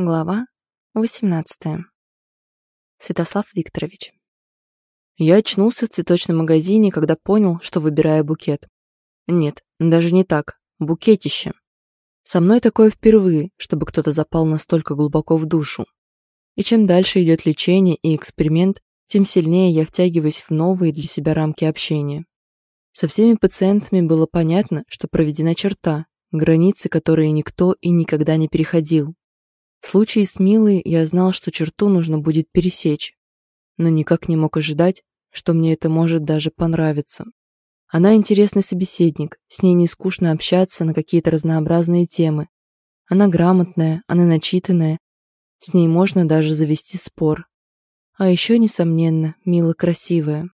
Глава 18. Святослав Викторович. Я очнулся в цветочном магазине, когда понял, что выбираю букет. Нет, даже не так. Букетище. Со мной такое впервые, чтобы кто-то запал настолько глубоко в душу. И чем дальше идет лечение и эксперимент, тем сильнее я втягиваюсь в новые для себя рамки общения. Со всеми пациентами было понятно, что проведена черта, границы, которые никто и никогда не переходил. В случае с Милой я знал, что черту нужно будет пересечь, но никак не мог ожидать, что мне это может даже понравиться. Она интересный собеседник, с ней не скучно общаться на какие-то разнообразные темы. Она грамотная, она начитанная, с ней можно даже завести спор. А еще, несомненно, Мила красивая.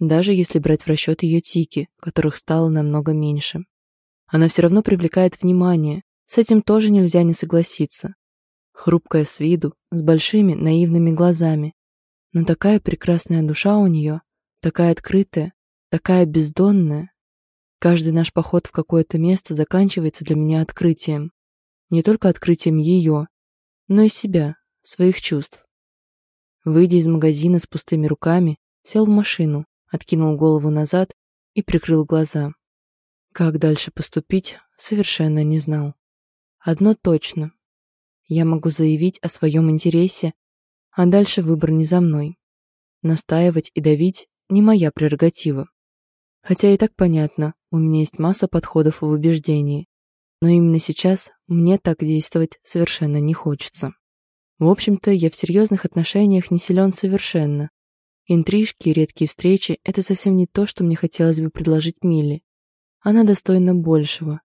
Даже если брать в расчет ее тики, которых стало намного меньше. Она все равно привлекает внимание, с этим тоже нельзя не согласиться хрупкая с виду, с большими наивными глазами. Но такая прекрасная душа у нее, такая открытая, такая бездонная. Каждый наш поход в какое-то место заканчивается для меня открытием. Не только открытием ее, но и себя, своих чувств. Выйдя из магазина с пустыми руками, сел в машину, откинул голову назад и прикрыл глаза. Как дальше поступить, совершенно не знал. Одно точно, я могу заявить о своем интересе, а дальше выбор не за мной. Настаивать и давить – не моя прерогатива. Хотя и так понятно, у меня есть масса подходов в убеждении, но именно сейчас мне так действовать совершенно не хочется. В общем-то, я в серьезных отношениях не силен совершенно. Интрижки и редкие встречи – это совсем не то, что мне хотелось бы предложить Миле. Она достойна большего.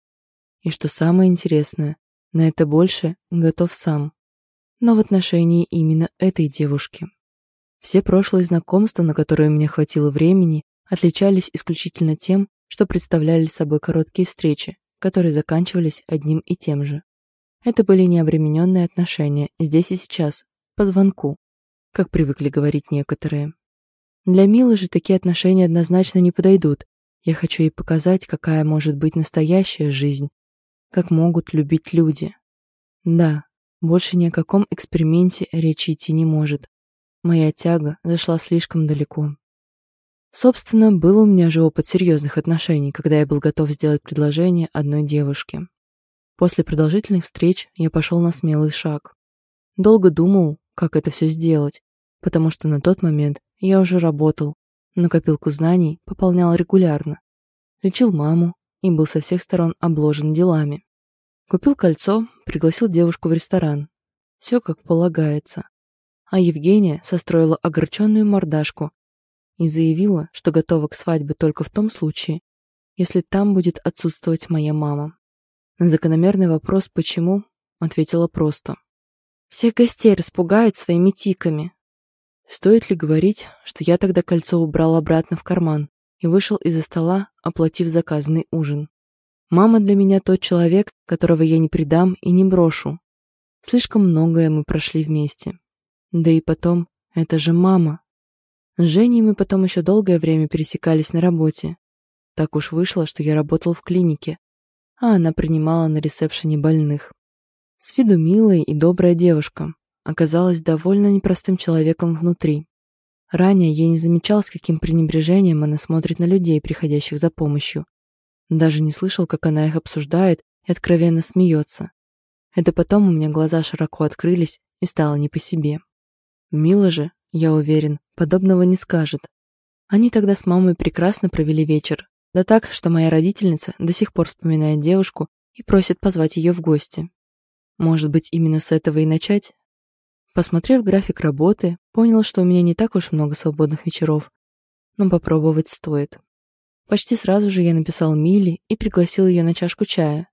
И что самое интересное, на это больше готов сам. Но в отношении именно этой девушки. Все прошлые знакомства, на которые мне хватило времени, отличались исключительно тем, что представляли собой короткие встречи, которые заканчивались одним и тем же. Это были необремененные отношения здесь и сейчас, по звонку, как привыкли говорить некоторые. Для Милы же такие отношения однозначно не подойдут. Я хочу ей показать, какая может быть настоящая жизнь, как могут любить люди. Да, больше ни о каком эксперименте речи идти не может. Моя тяга зашла слишком далеко. Собственно, был у меня же опыт серьезных отношений, когда я был готов сделать предложение одной девушке. После продолжительных встреч я пошел на смелый шаг. Долго думал, как это все сделать, потому что на тот момент я уже работал, но копилку знаний пополнял регулярно. Лечил маму, и был со всех сторон обложен делами. Купил кольцо, пригласил девушку в ресторан. Все как полагается. А Евгения состроила огорченную мордашку и заявила, что готова к свадьбе только в том случае, если там будет отсутствовать моя мама. На закономерный вопрос «почему?» ответила просто. «Всех гостей распугают своими тиками». Стоит ли говорить, что я тогда кольцо убрал обратно в карман, и вышел из-за стола, оплатив заказанный ужин. Мама для меня тот человек, которого я не предам и не брошу. Слишком многое мы прошли вместе. Да и потом, это же мама. С Женей мы потом еще долгое время пересекались на работе. Так уж вышло, что я работал в клинике, а она принимала на ресепшене больных. С виду милая и добрая девушка, оказалась довольно непростым человеком внутри. Ранее я не замечал, с каким пренебрежением она смотрит на людей, приходящих за помощью. Даже не слышал, как она их обсуждает и откровенно смеется. Это потом у меня глаза широко открылись и стало не по себе. Мила же, я уверен, подобного не скажет. Они тогда с мамой прекрасно провели вечер, да так, что моя родительница до сих пор вспоминает девушку и просит позвать ее в гости. Может быть, именно с этого и начать? Посмотрев график работы, понял, что у меня не так уж много свободных вечеров, но попробовать стоит. Почти сразу же я написал Миле и пригласил ее на чашку чая.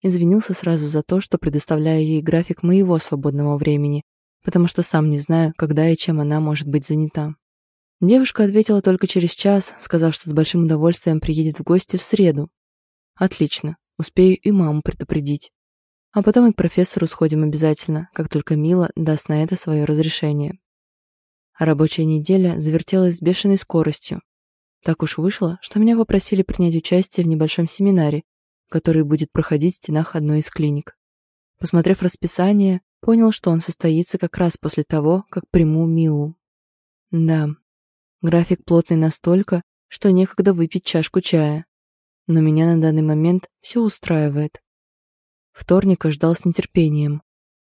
Извинился сразу за то, что предоставляю ей график моего свободного времени, потому что сам не знаю, когда и чем она может быть занята. Девушка ответила только через час, сказав, что с большим удовольствием приедет в гости в среду. Отлично, успею и маму предупредить. А потом и к профессору сходим обязательно, как только Мила даст на это свое разрешение. Рабочая неделя завертелась с бешеной скоростью. Так уж вышло, что меня попросили принять участие в небольшом семинаре, который будет проходить в стенах одной из клиник. Посмотрев расписание, понял, что он состоится как раз после того, как приму Милу. Да, график плотный настолько, что некогда выпить чашку чая. Но меня на данный момент все устраивает. Вторника ждал с нетерпением.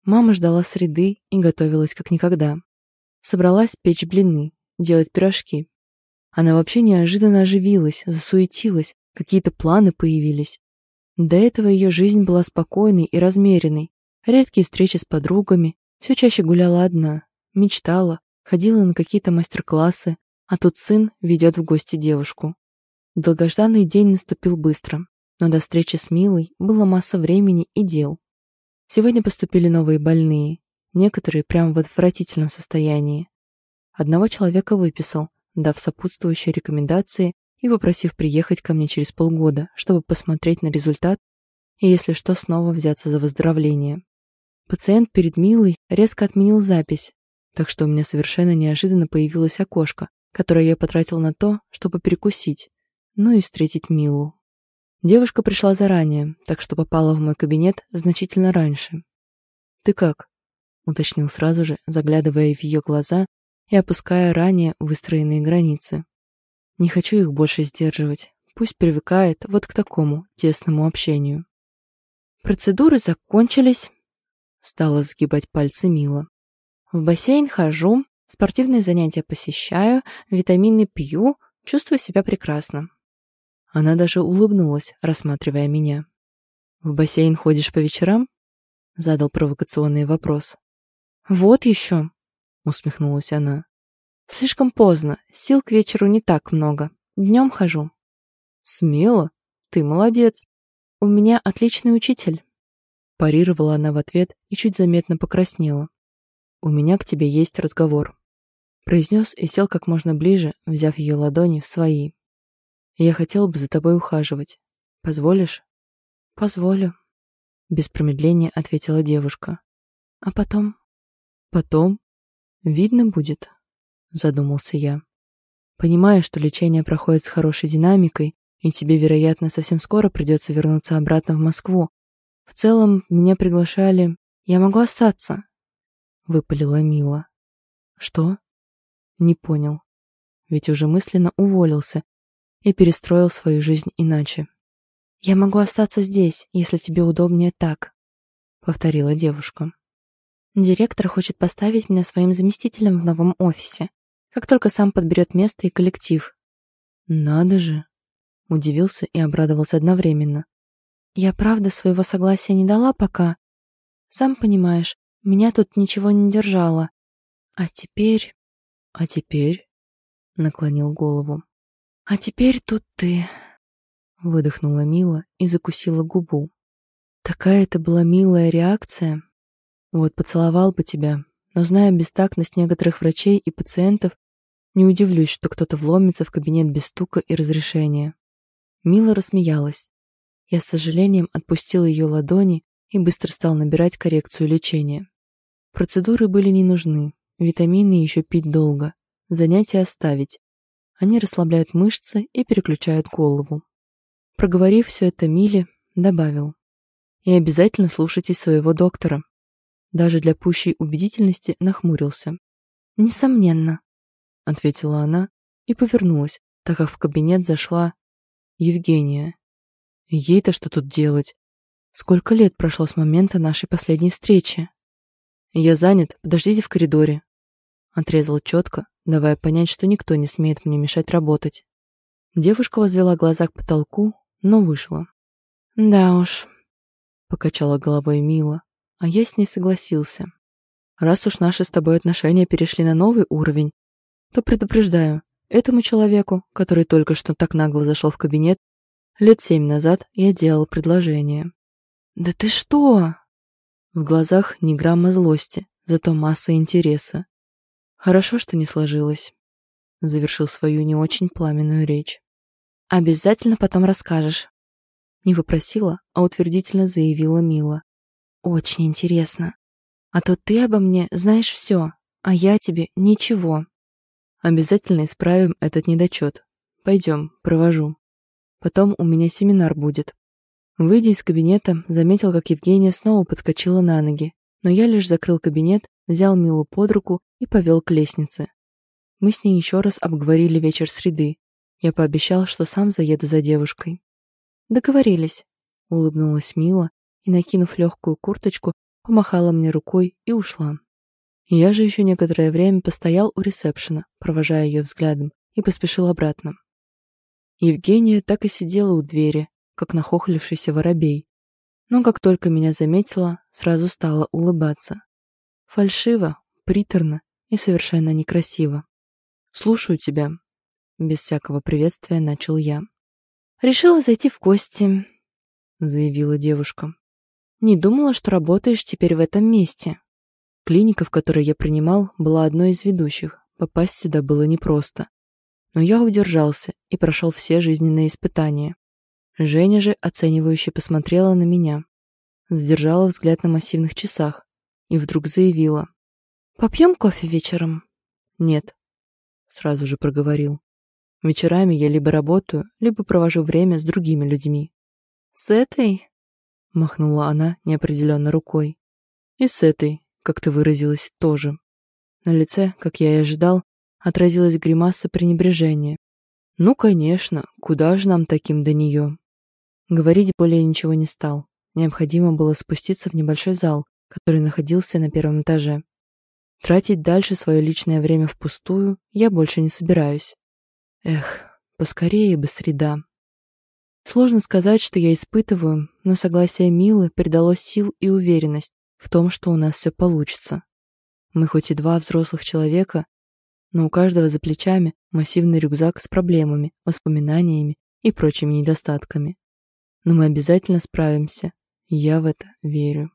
Мама ждала среды и готовилась как никогда. Собралась печь блины, делать пирожки. Она вообще неожиданно оживилась, засуетилась, какие-то планы появились. До этого ее жизнь была спокойной и размеренной. Редкие встречи с подругами, все чаще гуляла одна, мечтала, ходила на какие-то мастер-классы, а тут сын ведет в гости девушку. Долгожданный день наступил быстро, но до встречи с Милой было масса времени и дел. Сегодня поступили новые больные, некоторые прямо в отвратительном состоянии. Одного человека выписал, дав сопутствующие рекомендации и попросив приехать ко мне через полгода, чтобы посмотреть на результат и, если что, снова взяться за выздоровление. Пациент перед Милой резко отменил запись, так что у меня совершенно неожиданно появилось окошко, которое я потратил на то, чтобы перекусить, ну и встретить Милу. Девушка пришла заранее, так что попала в мой кабинет значительно раньше. «Ты как?» — уточнил сразу же, заглядывая в ее глаза и опуская ранее выстроенные границы. Не хочу их больше сдерживать. Пусть привыкает вот к такому тесному общению. Процедуры закончились. Стала сгибать пальцы Мила. В бассейн хожу, спортивные занятия посещаю, витамины пью, чувствую себя прекрасно. Она даже улыбнулась, рассматривая меня. «В бассейн ходишь по вечерам?» Задал провокационный вопрос. «Вот еще!» — усмехнулась она. «Слишком поздно, сил к вечеру не так много. Днем хожу». «Смело? Ты молодец. У меня отличный учитель». Парировала она в ответ и чуть заметно покраснела. «У меня к тебе есть разговор», — произнес и сел как можно ближе, взяв ее ладони в свои. «Я хотел бы за тобой ухаживать. Позволишь?» «Позволю», — без промедления ответила девушка. «А потом?» «Потом?» «Видно будет», — задумался я. «Понимаю, что лечение проходит с хорошей динамикой, и тебе, вероятно, совсем скоро придется вернуться обратно в Москву. В целом, меня приглашали... Я могу остаться», — выпалила Мила. «Что?» «Не понял. Ведь уже мысленно уволился и перестроил свою жизнь иначе». «Я могу остаться здесь, если тебе удобнее так», — повторила девушка. Директор хочет поставить меня своим заместителем в новом офисе, как только сам подберет место и коллектив. Надо же! Удивился и обрадовался одновременно. Я правда своего согласия не дала пока. Сам понимаешь, меня тут ничего не держало. А теперь... А теперь... Наклонил голову. А теперь тут ты... Выдохнула Мила и закусила губу. Такая это была милая реакция, вот поцеловал бы тебя, но зная бестактность некоторых врачей и пациентов, не удивлюсь, что кто-то вломится в кабинет без стука и разрешения. Мила рассмеялась. Я с сожалением отпустил ее ладони и быстро стал набирать коррекцию лечения. Процедуры были не нужны, витамины еще пить долго, занятия оставить. Они расслабляют мышцы и переключают голову. Проговорив все это Миле, добавил. И обязательно слушайтесь своего доктора даже для пущей убедительности нахмурился. «Несомненно», — ответила она и повернулась, так как в кабинет зашла Евгения. Ей-то что тут делать? Сколько лет прошло с момента нашей последней встречи? Я занят, подождите в коридоре. Отрезал четко, давая понять, что никто не смеет мне мешать работать. Девушка возвела глаза к потолку, но вышла. Да уж, покачала головой Мила, а я с ней согласился. Раз уж наши с тобой отношения перешли на новый уровень, то предупреждаю, этому человеку, который только что так нагло зашел в кабинет, лет семь назад я делал предложение. «Да ты что?» В глазах ни грамма злости, зато масса интереса. Хорошо, что не сложилось. Завершил свою не очень пламенную речь. «Обязательно потом расскажешь». Не попросила, а утвердительно заявила Мила. Очень интересно. А то ты обо мне знаешь все, а я тебе ничего. Обязательно исправим этот недочет. Пойдем, провожу. Потом у меня семинар будет. Выйдя из кабинета, заметил, как Евгения снова подскочила на ноги но я лишь закрыл кабинет, взял Милу под руку и повел к лестнице. Мы с ней еще раз обговорили вечер среды. Я пообещал, что сам заеду за девушкой. «Договорились», — улыбнулась Мила и, накинув легкую курточку, помахала мне рукой и ушла. Я же еще некоторое время постоял у ресепшена, провожая ее взглядом, и поспешил обратно. Евгения так и сидела у двери, как нахохлившийся воробей. Но как только меня заметила, сразу стала улыбаться. Фальшиво, приторно и совершенно некрасиво. «Слушаю тебя», — без всякого приветствия начал я. «Решила зайти в гости», — заявила девушка. «Не думала, что работаешь теперь в этом месте». Клиника, в которой я принимал, была одной из ведущих. Попасть сюда было непросто. Но я удержался и прошел все жизненные испытания. Женя же оценивающе посмотрела на меня. Задержала взгляд на массивных часах и вдруг заявила. «Попьем кофе вечером?» «Нет», — сразу же проговорил. «Вечерами я либо работаю, либо провожу время с другими людьми». «С этой?» — махнула она неопределенно рукой. «И с этой, как ты выразилась, тоже. На лице, как я и ожидал, отразилась гримаса пренебрежения. Ну, конечно, куда же нам таким до нее? Говорить более ничего не стал. Необходимо было спуститься в небольшой зал, который находился на первом этаже. Тратить дальше свое личное время впустую я больше не собираюсь. Эх, поскорее бы среда. Сложно сказать, что я испытываю, но согласие Милы придало сил и уверенность, в том, что у нас все получится. Мы хоть и два взрослых человека, но у каждого за плечами массивный рюкзак с проблемами, воспоминаниями и прочими недостатками. Но мы обязательно справимся, я в это верю.